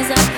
is up.